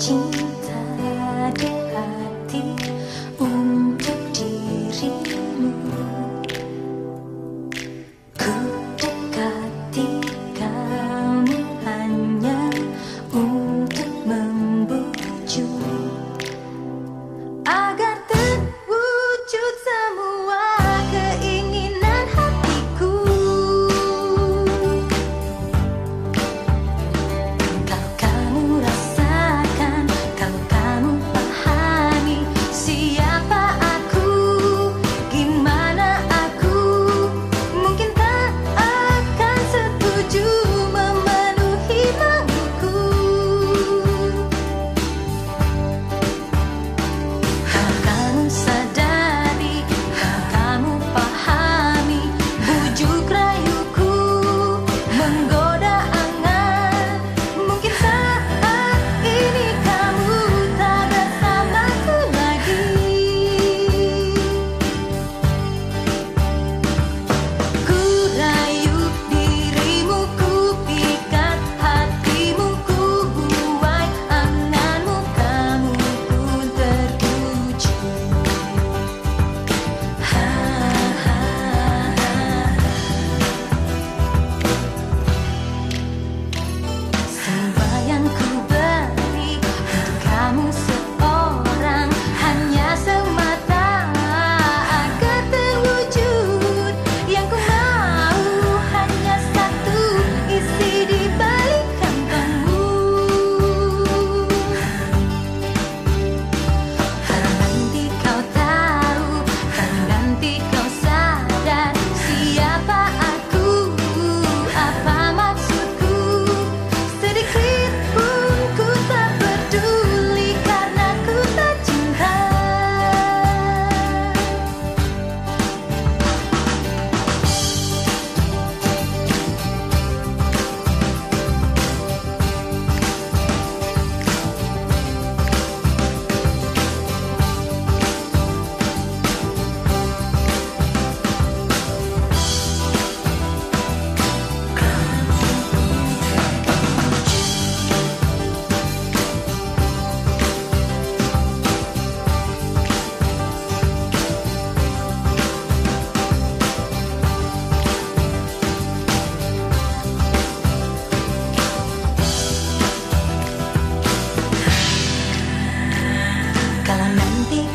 cinta di hati untuk dirimu 难的